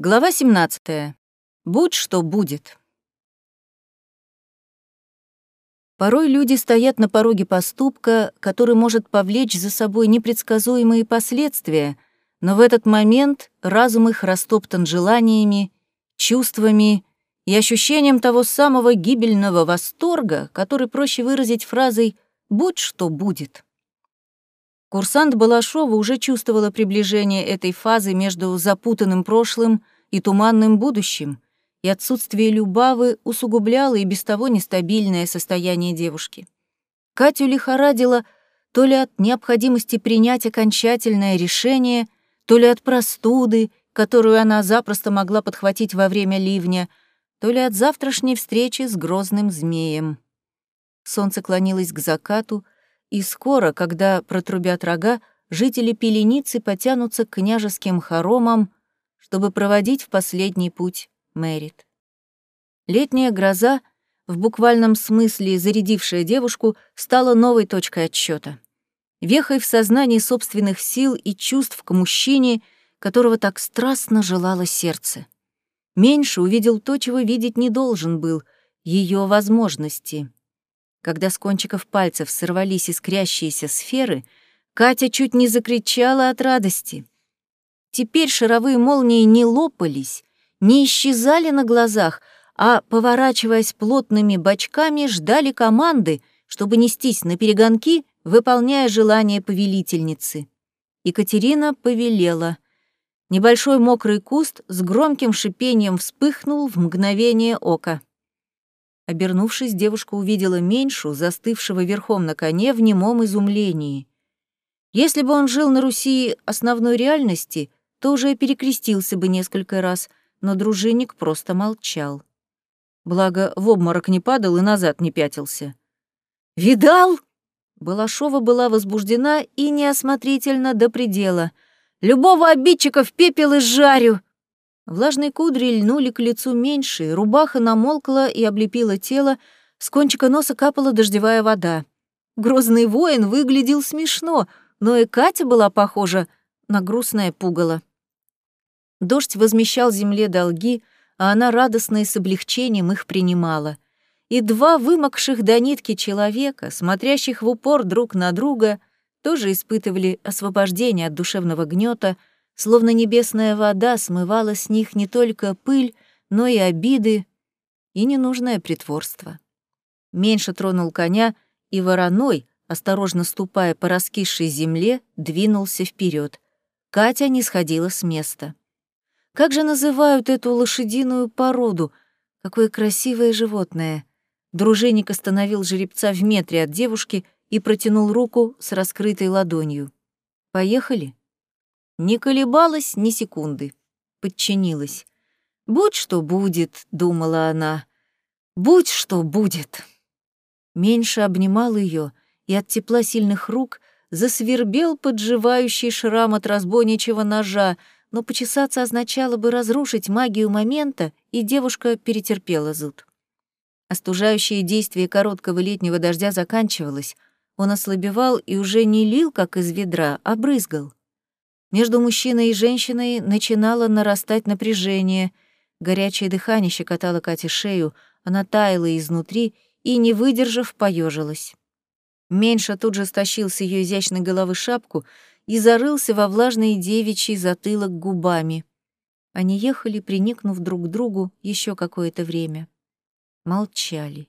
Глава 17. Будь что будет. Порой люди стоят на пороге поступка, который может повлечь за собой непредсказуемые последствия, но в этот момент разум их растоптан желаниями, чувствами и ощущением того самого гибельного восторга, который проще выразить фразой «будь что будет». Курсант Балашова уже чувствовала приближение этой фазы между запутанным прошлым и туманным будущим, и отсутствие Любавы усугубляло и без того нестабильное состояние девушки. Катю лихорадило то ли от необходимости принять окончательное решение, то ли от простуды, которую она запросто могла подхватить во время ливня, то ли от завтрашней встречи с грозным змеем. Солнце клонилось к закату, и скоро, когда протрубят рога, жители Пеленицы потянутся к княжеским хоромам, чтобы проводить в последний путь Мэрит. Летняя гроза, в буквальном смысле зарядившая девушку, стала новой точкой отсчета. Вехой в сознании собственных сил и чувств к мужчине, которого так страстно желало сердце. Меньше увидел то, чего видеть не должен был — ее возможности. Когда с кончиков пальцев сорвались искрящиеся сферы, Катя чуть не закричала от радости. Теперь шаровые молнии не лопались, не исчезали на глазах, а, поворачиваясь плотными бочками, ждали команды, чтобы нестись на перегонки, выполняя желание повелительницы. Екатерина повелела. Небольшой мокрый куст с громким шипением вспыхнул в мгновение ока. Обернувшись, девушка увидела меньшу, застывшего верхом на коне в немом изумлении. Если бы он жил на Руси основной реальности, то уже перекрестился бы несколько раз, но дружинник просто молчал. Благо, в обморок не падал и назад не пятился. «Видал?» Балашова была возбуждена и неосмотрительно до предела. «Любого обидчика в пепел и жарю!» Влажные кудри льнули к лицу меньше, рубаха намолкла и облепила тело, с кончика носа капала дождевая вода. Грозный воин выглядел смешно, но и Катя была похожа на грустное пугало. Дождь возмещал земле долги, а она радостно и с облегчением их принимала. И два вымокших до нитки человека, смотрящих в упор друг на друга, тоже испытывали освобождение от душевного гнета, словно небесная вода смывала с них не только пыль, но и обиды и ненужное притворство. Меньше тронул коня, и вороной, осторожно ступая по раскисшей земле, двинулся вперед. Катя не сходила с места. Как же называют эту лошадиную породу? Какое красивое животное! Дружинник остановил жеребца в метре от девушки и протянул руку с раскрытой ладонью. «Поехали?» Не колебалась ни секунды. Подчинилась. «Будь что будет», — думала она. «Будь что будет». Меньше обнимал ее, и от тепла сильных рук засвербел подживающий шрам от разбойничьего ножа, но почесаться означало бы разрушить магию момента, и девушка перетерпела зуд. Остужающее действие короткого летнего дождя заканчивалось, он ослабевал и уже не лил, как из ведра, а брызгал. Между мужчиной и женщиной начинало нарастать напряжение. Горячее дыхание щекотало Кате шею, она таяла изнутри и, не выдержав, поежилась. Меньше тут же стащил с ее изящной головы шапку и зарылся во влажный девичий затылок губами. Они ехали, приникнув друг к другу еще какое-то время. Молчали.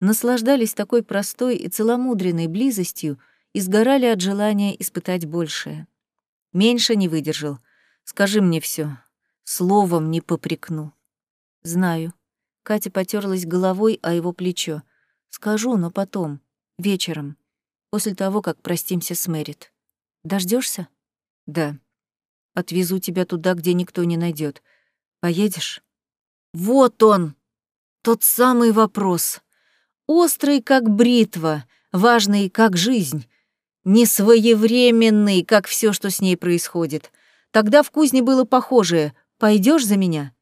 Наслаждались такой простой и целомудренной близостью и сгорали от желания испытать большее. Меньше не выдержал. Скажи мне все. Словом не попрекну. Знаю. Катя потерлась головой о его плечо. Скажу, но потом, вечером, после того, как простимся с Мэрит. Дождешься? Да. Отвезу тебя туда, где никто не найдет. Поедешь? Вот он! Тот самый вопрос. Острый, как бритва, важный, как жизнь несвоевременный, как все, что с ней происходит. Тогда в кузне было похожее Пойдешь за меня?»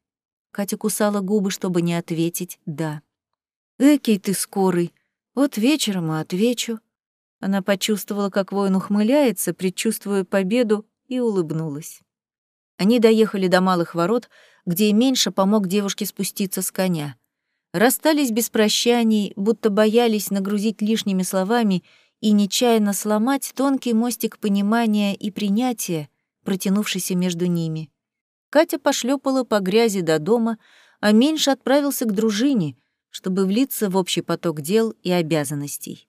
Катя кусала губы, чтобы не ответить «да». «Экий ты скорый. Вот вечером и отвечу». Она почувствовала, как воин ухмыляется, предчувствуя победу, и улыбнулась. Они доехали до малых ворот, где меньше помог девушке спуститься с коня. Расстались без прощаний, будто боялись нагрузить лишними словами и нечаянно сломать тонкий мостик понимания и принятия, протянувшийся между ними. Катя пошлепала по грязи до дома, а меньше отправился к дружине, чтобы влиться в общий поток дел и обязанностей.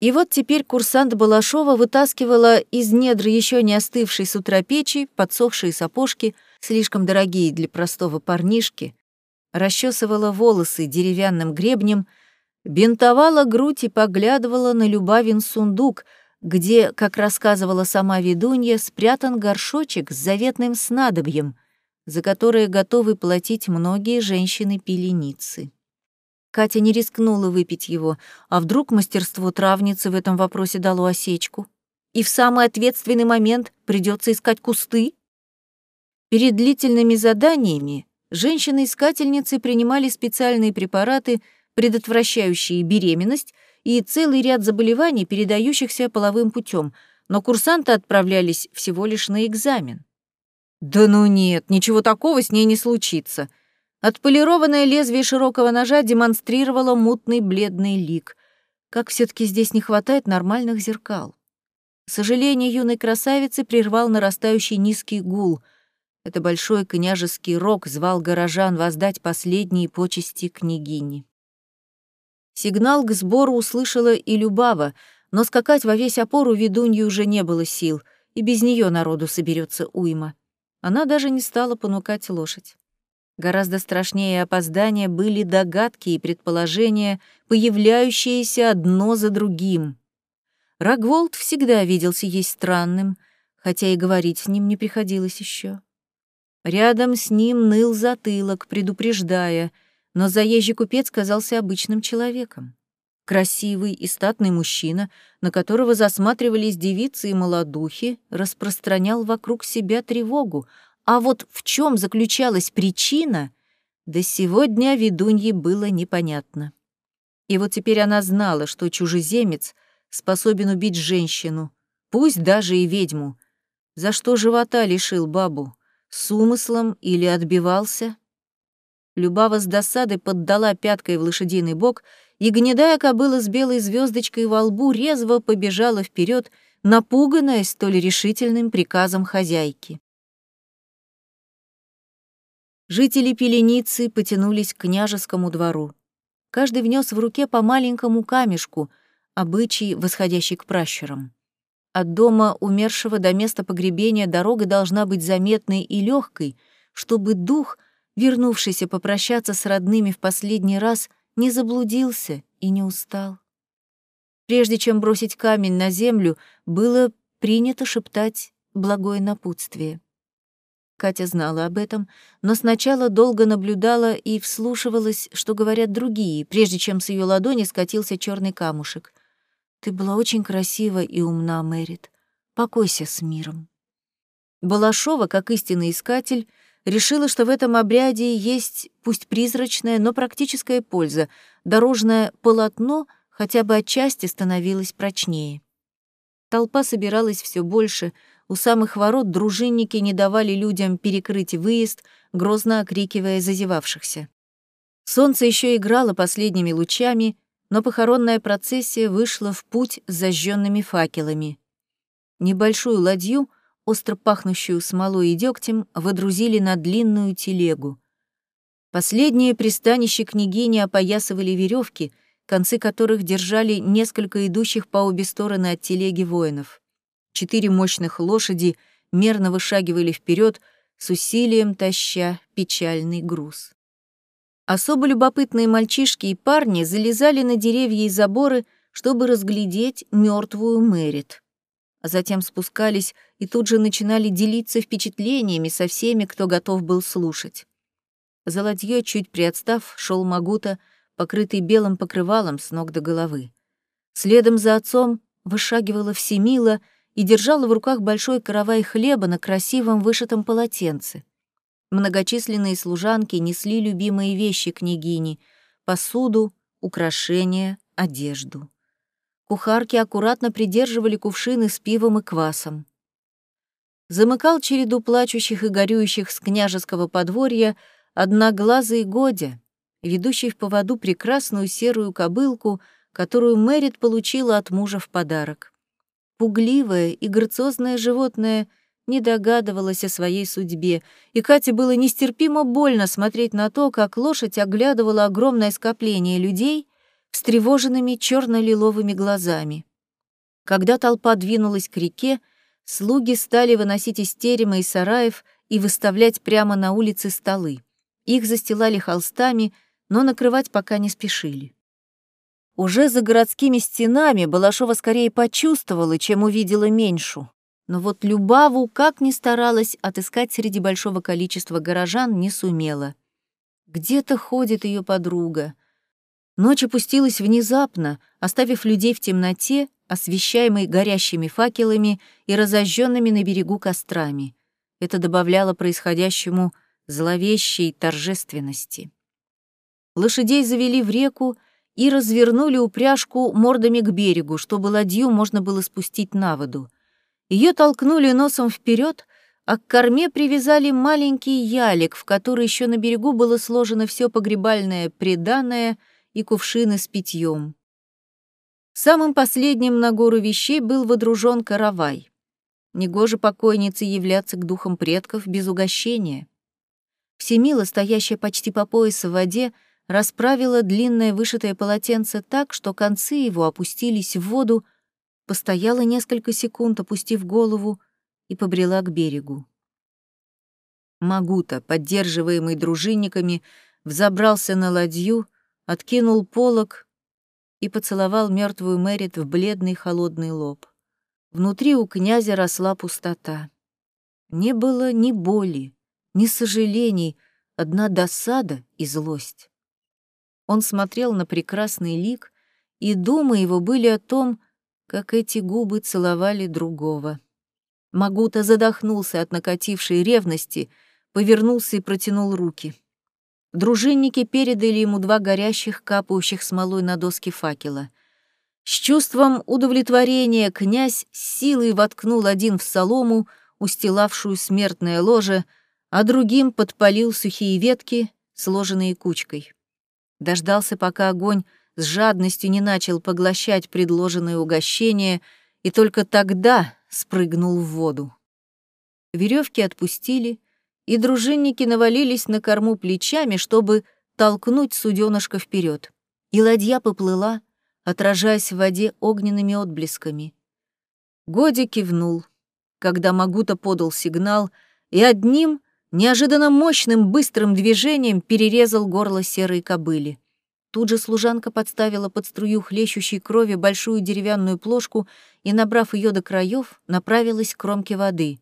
И вот теперь курсант Балашова вытаскивала из недр еще не остывшей с утра печи подсохшие сапожки, слишком дорогие для простого парнишки, расчесывала волосы деревянным гребнем, бинтовала грудь и поглядывала на Любавин сундук, где, как рассказывала сама ведунья, спрятан горшочек с заветным снадобьем, за которое готовы платить многие женщины-пеленицы. Катя не рискнула выпить его, а вдруг мастерство травницы в этом вопросе дало осечку? И в самый ответственный момент придется искать кусты? Перед длительными заданиями женщины-искательницы принимали специальные препараты, предотвращающие беременность и целый ряд заболеваний, передающихся половым путем, но курсанты отправлялись всего лишь на экзамен. «Да ну нет, ничего такого с ней не случится», Отполированное лезвие широкого ножа демонстрировало мутный бледный лик. Как все таки здесь не хватает нормальных зеркал. Сожаление юной красавицы прервал нарастающий низкий гул. Это большой княжеский рог звал горожан воздать последние почести княгини. Сигнал к сбору услышала и Любава, но скакать во весь опору ведуньи уже не было сил, и без нее народу соберется уйма. Она даже не стала понукать лошадь. Гораздо страшнее опоздания были догадки и предположения, появляющиеся одно за другим. Рогволд всегда виделся ей странным, хотя и говорить с ним не приходилось еще. Рядом с ним ныл затылок, предупреждая, но заезжий купец казался обычным человеком. Красивый и статный мужчина, на которого засматривались девицы и молодухи, распространял вокруг себя тревогу, а вот в чем заключалась причина, до сегодня ведунье было непонятно. И вот теперь она знала, что чужеземец способен убить женщину, пусть даже и ведьму. За что живота лишил бабу? С умыслом или отбивался? Любава с досадой поддала пяткой в лошадиный бок, и гнедая кобыла с белой звездочкой во лбу резво побежала вперед, напуганная столь решительным приказом хозяйки. Жители Пеленицы потянулись к княжескому двору. Каждый внес в руке по маленькому камешку, обычай, восходящий к пращурам. От дома умершего до места погребения дорога должна быть заметной и легкой, чтобы дух, вернувшийся попрощаться с родными в последний раз, не заблудился и не устал. Прежде чем бросить камень на землю, было принято шептать благое напутствие. Катя знала об этом, но сначала долго наблюдала и вслушивалась, что говорят другие, прежде чем с ее ладони скатился черный камушек. «Ты была очень красива и умна, Мэрит. Покойся с миром». Балашова, как истинный искатель, решила, что в этом обряде есть, пусть призрачная, но практическая польза. Дорожное полотно хотя бы отчасти становилось прочнее. Толпа собиралась все больше — у самых ворот дружинники не давали людям перекрыть выезд, грозно окрикивая зазевавшихся. Солнце еще играло последними лучами, но похоронная процессия вышла в путь с зажженными факелами. Небольшую ладью, остро пахнущую смолой и дегтем, водрузили на длинную телегу. Последнее пристанище княгини опоясывали веревки, концы которых держали несколько идущих по обе стороны от телеги воинов. Четыре мощных лошади мерно вышагивали вперед, с усилием таща печальный груз. Особо любопытные мальчишки и парни залезали на деревья и заборы, чтобы разглядеть мертвую Мэрит. А затем спускались и тут же начинали делиться впечатлениями со всеми, кто готов был слушать. Ладьёй, чуть приотстав, шел Магута, покрытый белым покрывалом с ног до головы. Следом за отцом вышагивала Всемила — и держала в руках большой каравай хлеба на красивом вышитом полотенце. Многочисленные служанки несли любимые вещи княгини — посуду, украшения, одежду. Кухарки аккуратно придерживали кувшины с пивом и квасом. замыкал череду плачущих и горюющих с княжеского подворья одноглазый Годя, ведущий в поводу прекрасную серую кобылку, которую Мэрит получила от мужа в подарок. Пугливое и грациозное животное не догадывалось о своей судьбе, и Кате было нестерпимо больно смотреть на то, как лошадь оглядывала огромное скопление людей встревоженными черно-лиловыми глазами. Когда толпа двинулась к реке, слуги стали выносить из терема и сараев и выставлять прямо на улице столы. Их застилали холстами, но накрывать пока не спешили. Уже за городскими стенами Балашова скорее почувствовала, чем увидела меньшу. Но вот Любаву, как ни старалась, отыскать среди большого количества горожан не сумела. Где-то ходит ее подруга. Ночь опустилась внезапно, оставив людей в темноте, освещаемой горящими факелами и разожженными на берегу кострами. Это добавляло происходящему зловещей торжественности. Лошадей завели в реку и развернули упряжку мордами к берегу, чтобы ладью можно было спустить на воду. Ее толкнули носом вперед, а к корме привязали маленький ялик, в который еще на берегу было сложено все погребальное преданное и кувшины с питьем. Самым последним на гору вещей был водружен каравай. Негоже покойнице являться к духам предков без угощения. Всемила, стоящая почти по пояс в воде, расправила длинное вышитое полотенце так, что концы его опустились в воду, постояла несколько секунд, опустив голову, и побрела к берегу. Магута, поддерживаемый дружинниками, взобрался на ладью, откинул полог и поцеловал мертвую Мэрит в бледный холодный лоб. Внутри у князя росла пустота. Не было ни боли, ни сожалений, одна досада и злость. Он смотрел на прекрасный лик, и думы его были о том, как эти губы целовали другого. Магута задохнулся от накатившей ревности, повернулся и протянул руки. Дружинники передали ему два горящих, капающих смолой на доски факела. С чувством удовлетворения князь силой воткнул один в солому, устилавшую смертное ложе, а другим подпалил сухие ветки, сложенные кучкой. Дождался, пока огонь с жадностью не начал поглощать предложенное угощение, и только тогда спрыгнул в воду. Веревки отпустили, и дружинники навалились на корму плечами, чтобы толкнуть суденышко вперед. И ладья поплыла, отражаясь в воде огненными отблесками. Годи кивнул, когда Магута подал сигнал, и одним, неожиданно мощным, быстрым движением перерезал горло серой кобыли. Тут же служанка подставила под струю хлещущей крови большую деревянную плошку и, набрав ее до краев, направилась к кромке воды.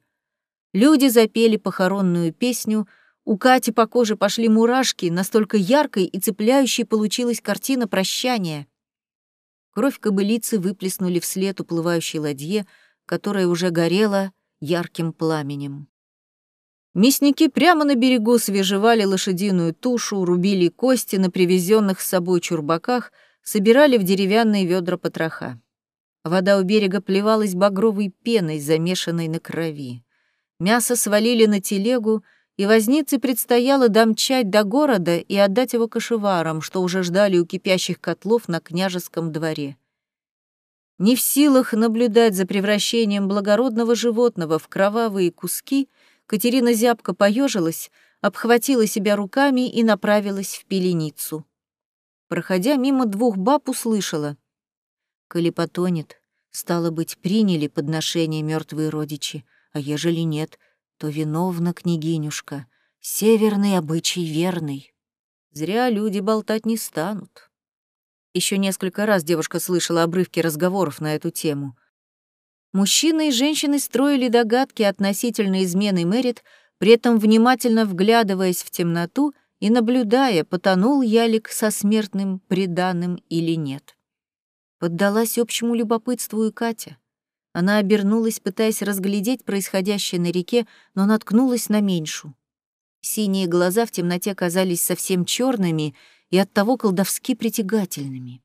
Люди запели похоронную песню, у Кати по коже пошли мурашки, настолько яркой и цепляющей получилась картина прощания. Кровь кобылицы выплеснули вслед уплывающей ладье, которая уже горела ярким пламенем. Мясники прямо на берегу свежевали лошадиную тушу, рубили кости на привезенных с собой чурбаках, собирали в деревянные ведра потроха. Вода у берега плевалась багровой пеной, замешанной на крови. Мясо свалили на телегу, и вознице предстояло домчать до города и отдать его кошеварам, что уже ждали у кипящих котлов на княжеском дворе. Не в силах наблюдать за превращением благородного животного в кровавые куски, Катерина зябко поежилась, обхватила себя руками и направилась в пеленицу. Проходя мимо двух баб, услышала. «Коли потонет, стало быть, приняли подношение мертвые родичи, а ежели нет, то виновна княгинюшка, северный обычай верный. Зря люди болтать не станут. Еще несколько раз девушка слышала обрывки разговоров на эту тему. Мужчины и женщины строили догадки относительно измены Мэрит, при этом внимательно вглядываясь в темноту и наблюдая, потонул ялик со смертным преданным или нет. Поддалась общему любопытству и Катя. Она обернулась, пытаясь разглядеть происходящее на реке, но наткнулась на меньшу. Синие глаза в темноте казались совсем черными и оттого колдовски притягательными.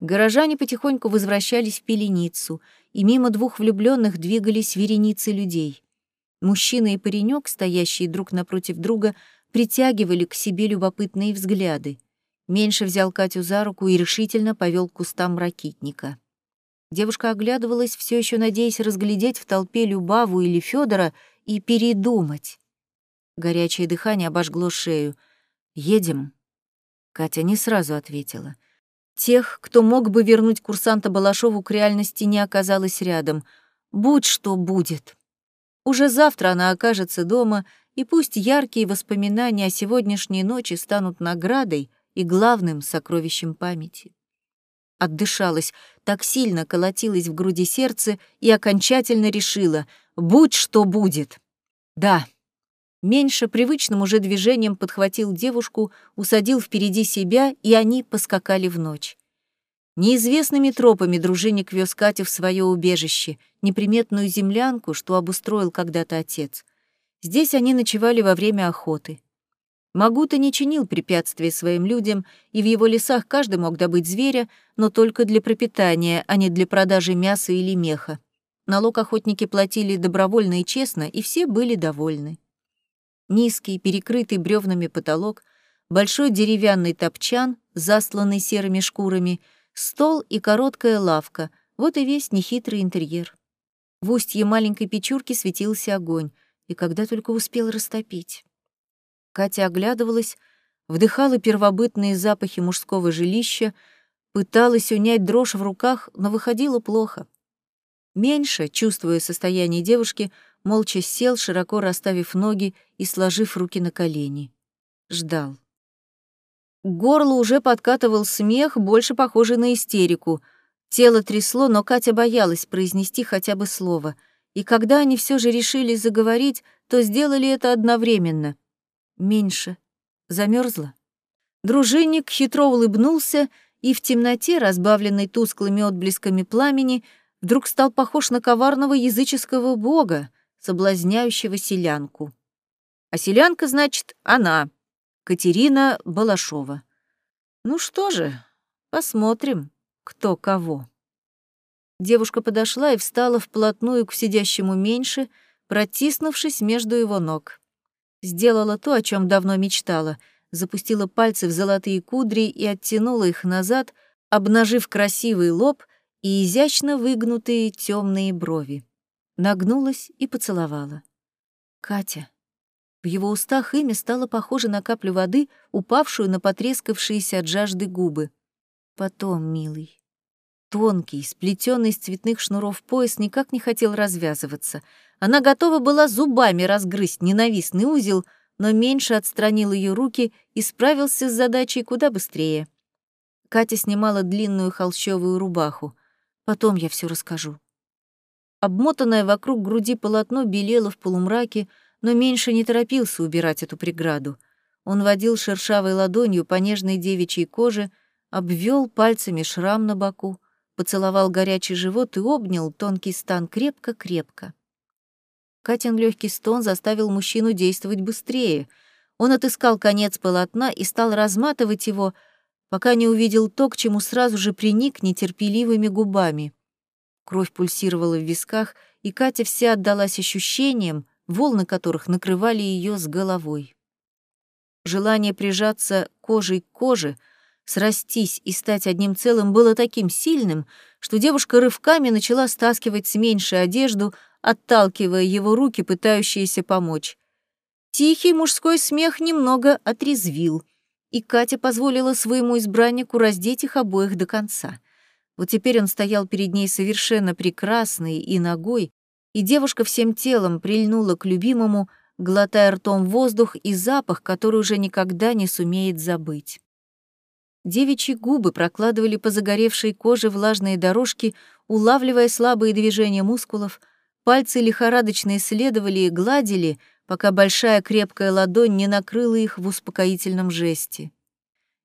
Горожане потихоньку возвращались в пеленицу, и мимо двух влюбленных двигались вереницы людей. Мужчина и паренек, стоящие друг напротив друга, притягивали к себе любопытные взгляды. Меньше взял Катю за руку и решительно повел к кустам ракитника. Девушка оглядывалась, все еще надеясь разглядеть в толпе Любаву или Федора и передумать. Горячее дыхание обожгло шею. «Едем?» Катя не сразу ответила. Тех, кто мог бы вернуть курсанта Балашову к реальности, не оказалось рядом. Будь что будет. Уже завтра она окажется дома, и пусть яркие воспоминания о сегодняшней ночи станут наградой и главным сокровищем памяти. Отдышалась, так сильно колотилось в груди сердце и окончательно решила — будь что будет. Да. Меньше привычным уже движением подхватил девушку, усадил впереди себя, и они поскакали в ночь. Неизвестными тропами дружинник вез Катю в свое убежище, неприметную землянку, что обустроил когда-то отец. Здесь они ночевали во время охоты. Магута не чинил препятствий своим людям, и в его лесах каждый мог добыть зверя, но только для пропитания, а не для продажи мяса или меха. Налог охотники платили добровольно и честно, и все были довольны. Низкий, перекрытый бревнами потолок, большой деревянный топчан, засланный серыми шкурами — Стол и короткая лавка — вот и весь нехитрый интерьер. В устье маленькой печурки светился огонь, и когда только успел растопить. Катя оглядывалась, вдыхала первобытные запахи мужского жилища, пыталась унять дрожь в руках, но выходило плохо. Меньше, чувствуя состояние девушки, молча сел, широко расставив ноги и сложив руки на колени. Ждал. К горлу уже подкатывал смех, больше похожий на истерику. Тело трясло, но Катя боялась произнести хотя бы слово. И когда они все же решили заговорить, то сделали это одновременно. Меньше. Замерзла. Дружинник хитро улыбнулся и в темноте, разбавленной тусклыми отблесками пламени, вдруг стал похож на коварного языческого бога, соблазняющего селянку. А селянка, значит, она. Катерина Балашова. Ну что же, посмотрим, кто кого. Девушка подошла и встала вплотную к сидящему меньше, протиснувшись между его ног. Сделала то, о чем давно мечтала, запустила пальцы в золотые кудри и оттянула их назад, обнажив красивый лоб и изящно выгнутые темные брови. Нагнулась и поцеловала. «Катя», в его устах имя стало похоже на каплю воды, упавшую на потрескавшиеся от жажды губы. Потом, милый. Тонкий, сплетенный из цветных шнуров пояс никак не хотел развязываться. Она готова была зубами разгрызть ненавистный узел, но меньше отстранил ее руки и справился с задачей куда быстрее. Катя снимала длинную холщовую рубаху. Потом я все расскажу. Обмотанное вокруг груди полотно белело в полумраке, но меньше не торопился убирать эту преграду. Он водил шершавой ладонью по нежной девичьей коже, обвел пальцами шрам на боку, поцеловал горячий живот и обнял тонкий стан крепко-крепко. Катин легкий стон заставил мужчину действовать быстрее. Он отыскал конец полотна и стал разматывать его, пока не увидел то, к чему сразу же приник нетерпеливыми губами. Кровь пульсировала в висках, и Катя вся отдалась ощущениям, волны которых накрывали ее с головой. Желание прижаться кожей к коже, срастись и стать одним целым было таким сильным, что девушка рывками начала стаскивать с меньшей одежду, отталкивая его руки, пытающиеся помочь. Тихий мужской смех немного отрезвил, и Катя позволила своему избраннику раздеть их обоих до конца. Вот теперь он стоял перед ней совершенно прекрасный и ногой, и девушка всем телом прильнула к любимому, глотая ртом воздух и запах, который уже никогда не сумеет забыть. Девичьи губы прокладывали по загоревшей коже влажные дорожки, улавливая слабые движения мускулов, пальцы лихорадочно исследовали и гладили, пока большая крепкая ладонь не накрыла их в успокоительном жесте.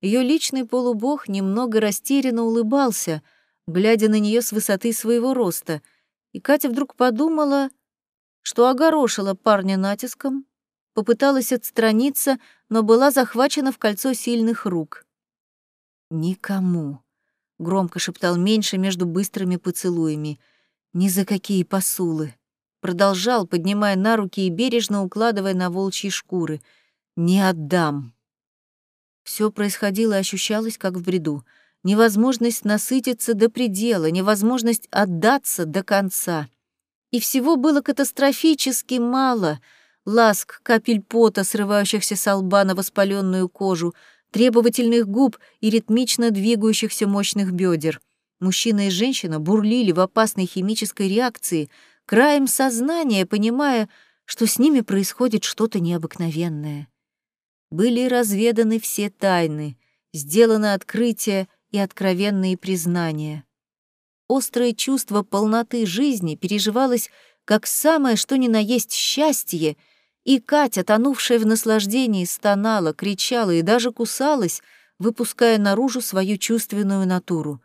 Ее личный полубог немного растерянно улыбался, глядя на нее с высоты своего роста — и Катя вдруг подумала, что огорошила парня натиском, попыталась отстраниться, но была захвачена в кольцо сильных рук. «Никому», — громко шептал меньше между быстрыми поцелуями, — «ни за какие посулы», — продолжал, поднимая на руки и бережно укладывая на волчьи шкуры. «Не отдам». Все происходило и ощущалось, как в бреду. Невозможность насытиться до предела, невозможность отдаться до конца. И всего было катастрофически мало. Ласк, капель пота, срывающихся с лба на воспаленную кожу, требовательных губ и ритмично двигающихся мощных бедер. Мужчина и женщина бурлили в опасной химической реакции, краем сознания понимая, что с ними происходит что-то необыкновенное были разведаны все тайны, сделаны открытия и откровенные признания. Острое чувство полноты жизни переживалось как самое что ни на есть счастье, и Катя, тонувшая в наслаждении, стонала, кричала и даже кусалась, выпуская наружу свою чувственную натуру.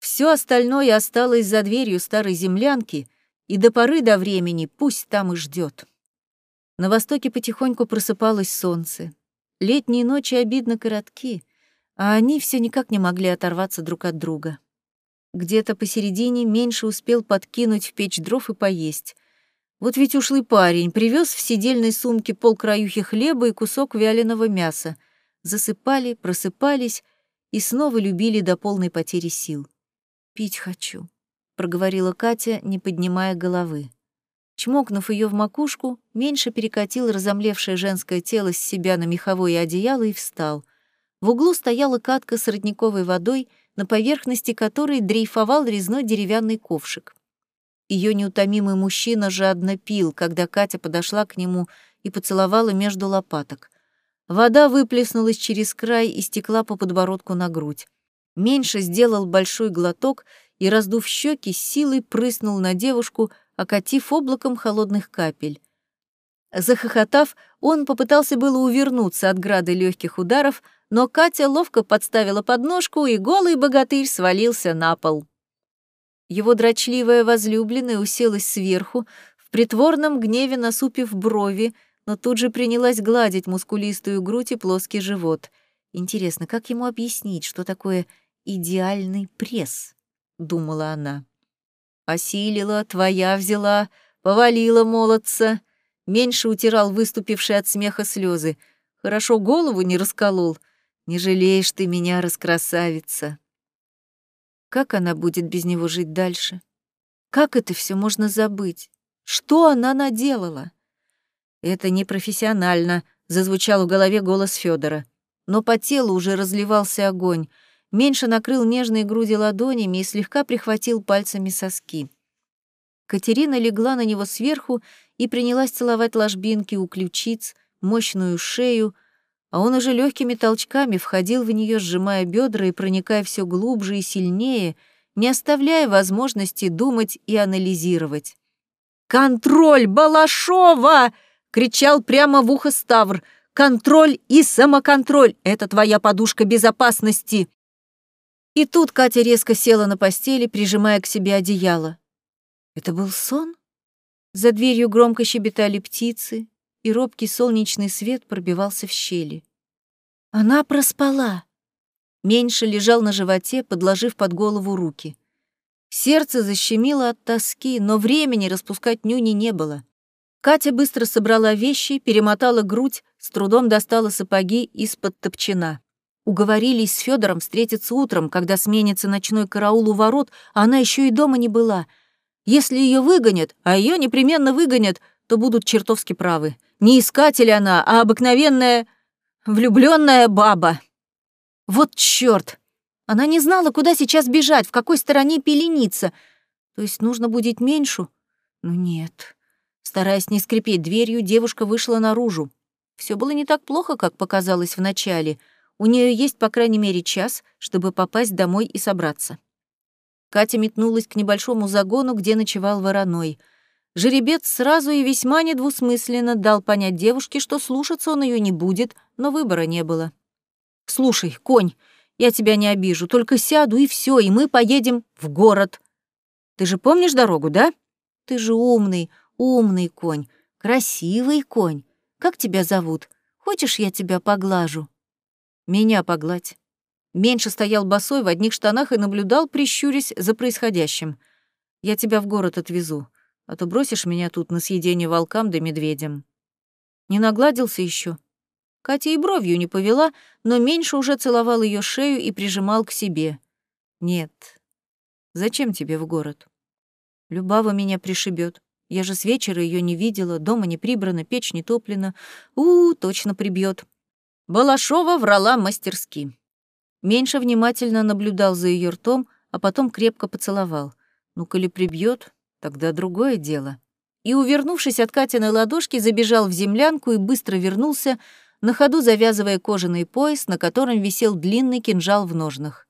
Все остальное осталось за дверью старой землянки, и до поры до времени пусть там и ждет. На востоке потихоньку просыпалось солнце. Летние ночи обидно коротки, а они все никак не могли оторваться друг от друга. Где-то посередине меньше успел подкинуть в печь дров и поесть. Вот ведь ушлый парень привез в сидельной сумке полкраюхи хлеба и кусок вяленого мяса. Засыпали, просыпались и снова любили до полной потери сил. «Пить хочу», — проговорила Катя, не поднимая головы. Чмокнув ее в макушку, меньше перекатил разомлевшее женское тело с себя на меховое одеяло и встал. В углу стояла катка с родниковой водой, на поверхности которой дрейфовал резной деревянный ковшик. Ее неутомимый мужчина жадно пил, когда Катя подошла к нему и поцеловала между лопаток. Вода выплеснулась через край и стекла по подбородку на грудь. Меньше сделал большой глоток и, раздув щеки, силой прыснул на девушку, окатив облаком холодных капель. Захохотав, он попытался было увернуться от града легких ударов, но Катя ловко подставила подножку, и голый богатырь свалился на пол. Его дрочливая возлюбленная уселась сверху, в притворном гневе насупив брови, но тут же принялась гладить мускулистую грудь и плоский живот. Интересно, как ему объяснить, что такое идеальный пресс? — думала она. Осилила, твоя взяла, повалила молодца. Меньше утирал выступившие от смеха слезы. Хорошо голову не расколол. Не жалеешь ты меня, раскрасавица. Как она будет без него жить дальше? Как это все можно забыть? Что она наделала? Это непрофессионально, зазвучал в голове голос Федора. Но по телу уже разливался огонь. Меньше накрыл нежные груди ладонями и слегка прихватил пальцами соски. Катерина легла на него сверху и принялась целовать ложбинки у ключиц, мощную шею, а он уже легкими толчками входил в нее, сжимая бедра и проникая все глубже и сильнее, не оставляя возможности думать и анализировать. «Контроль, Балашова!» — кричал прямо в ухо Ставр. «Контроль и самоконтроль — это твоя подушка безопасности!» И тут Катя резко села на постели, прижимая к себе одеяло. Это был сон? За дверью громко щебетали птицы, и робкий солнечный свет пробивался в щели. Она проспала. Меньше лежал на животе, подложив под голову руки. Сердце защемило от тоски, но времени распускать нюни не было. Катя быстро собрала вещи, перемотала грудь, с трудом достала сапоги из-под топчина. Уговорились с Федором встретиться утром, когда сменится ночной караул у ворот, а она еще и дома не была. Если ее выгонят, а ее непременно выгонят, то будут чертовски правы. Не искатель она, а обыкновенная влюбленная баба. Вот чёрт! Она не знала, куда сейчас бежать, в какой стороне пелениться. То есть нужно будет меньшу? Ну нет. Стараясь не скрипеть дверью, девушка вышла наружу. Все было не так плохо, как показалось вначале — у нее есть, по крайней мере, час, чтобы попасть домой и собраться. Катя метнулась к небольшому загону, где ночевал вороной. Жеребец сразу и весьма недвусмысленно дал понять девушке, что слушаться он ее не будет, но выбора не было. «Слушай, конь, я тебя не обижу, только сяду и все, и мы поедем в город. Ты же помнишь дорогу, да? Ты же умный, умный конь, красивый конь. Как тебя зовут? Хочешь, я тебя поглажу?» Меня погладь. Меньше стоял босой в одних штанах и наблюдал, прищурясь за происходящим. Я тебя в город отвезу. А то бросишь меня тут на съедение волкам да медведям. Не нагладился еще. Катя и бровью не повела, но меньше уже целовал ее шею и прижимал к себе. Нет. Зачем тебе в город? Любава меня пришибет. Я же с вечера ее не видела, дома не прибрано, печь не топлена. У, -у точно прибьет. Балашова врала мастерски. Меньше внимательно наблюдал за ее ртом, а потом крепко поцеловал. Ну, коли прибьет, тогда другое дело. И, увернувшись от Катиной ладошки, забежал в землянку и быстро вернулся, на ходу завязывая кожаный пояс, на котором висел длинный кинжал в ножнах.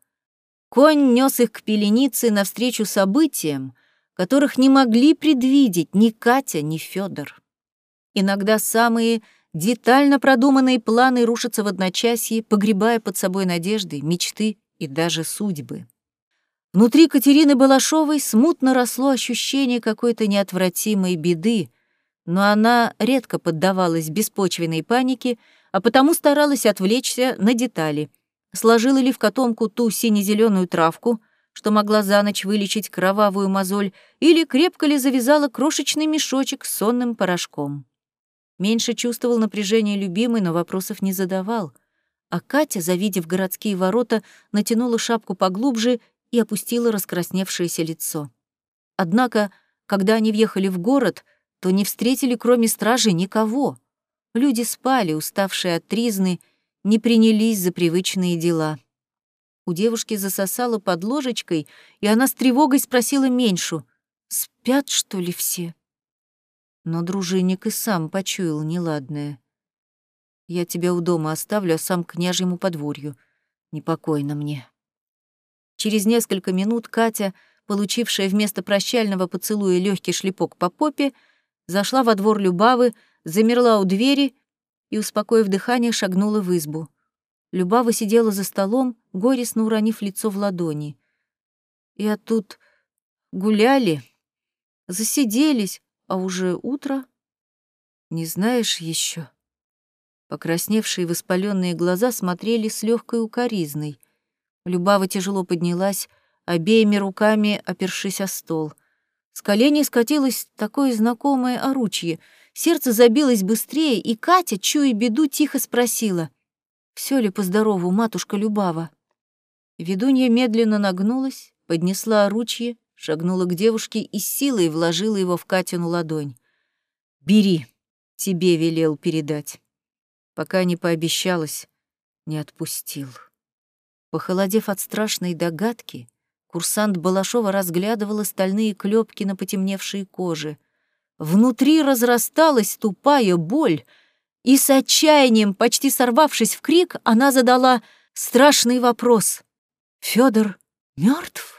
Конь нес их к пеленице навстречу событиям, которых не могли предвидеть ни Катя, ни Федор. Иногда самые детально продуманные планы рушатся в одночасье, погребая под собой надежды, мечты и даже судьбы. Внутри Катерины Балашовой смутно росло ощущение какой-то неотвратимой беды, но она редко поддавалась беспочвенной панике, а потому старалась отвлечься на детали. Сложила ли в котомку ту сине-зеленую травку, что могла за ночь вылечить кровавую мозоль, или крепко ли завязала крошечный мешочек с сонным порошком. Меньше чувствовал напряжение любимый, но вопросов не задавал. А Катя, завидев городские ворота, натянула шапку поглубже и опустила раскрасневшееся лицо. Однако, когда они въехали в город, то не встретили кроме стражи никого. Люди спали, уставшие от тризны, не принялись за привычные дела. У девушки засосало под ложечкой, и она с тревогой спросила меньшу, «Спят, что ли, все?» Но дружинник и сам почуял неладное. «Я тебя у дома оставлю, а сам княжьему подворью. Непокойно мне». Через несколько минут Катя, получившая вместо прощального поцелуя легкий шлепок по попе, зашла во двор Любавы, замерла у двери и, успокоив дыхание, шагнула в избу. Любава сидела за столом, горестно уронив лицо в ладони. «Я тут гуляли, засиделись, а уже утро. Не знаешь еще. Покрасневшие воспаленные глаза смотрели с легкой укоризной. Любава тяжело поднялась, обеими руками опершись о стол. С коленей скатилось такое знакомое оручье. Сердце забилось быстрее, и Катя, чуя беду, тихо спросила. «Всё ли по-здорову, матушка Любава?» Ведунья медленно нагнулась, поднесла оручье, шагнула к девушке и силой вложила его в Катину ладонь. «Бери, тебе велел передать. Пока не пообещалась, не отпустил». Похолодев от страшной догадки, курсант Балашова разглядывала стальные клепки на потемневшей коже. Внутри разрасталась тупая боль, и с отчаянием, почти сорвавшись в крик, она задала страшный вопрос. Федор мертв?